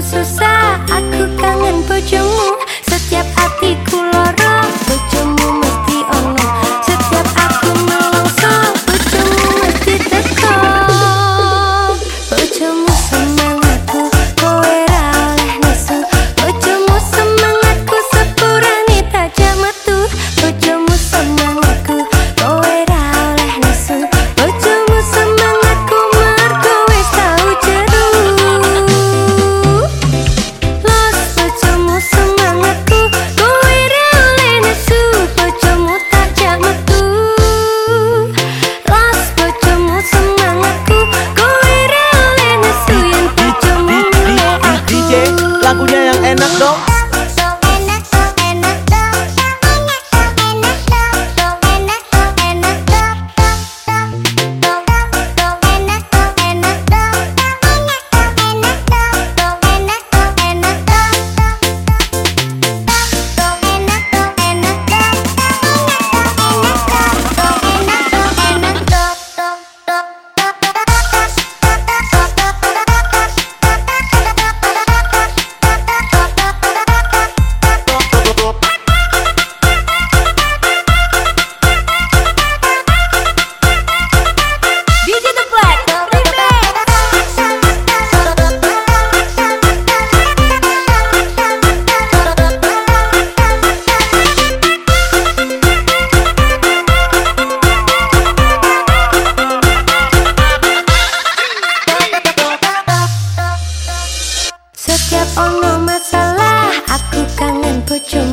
susah Aku kangen pocong. put your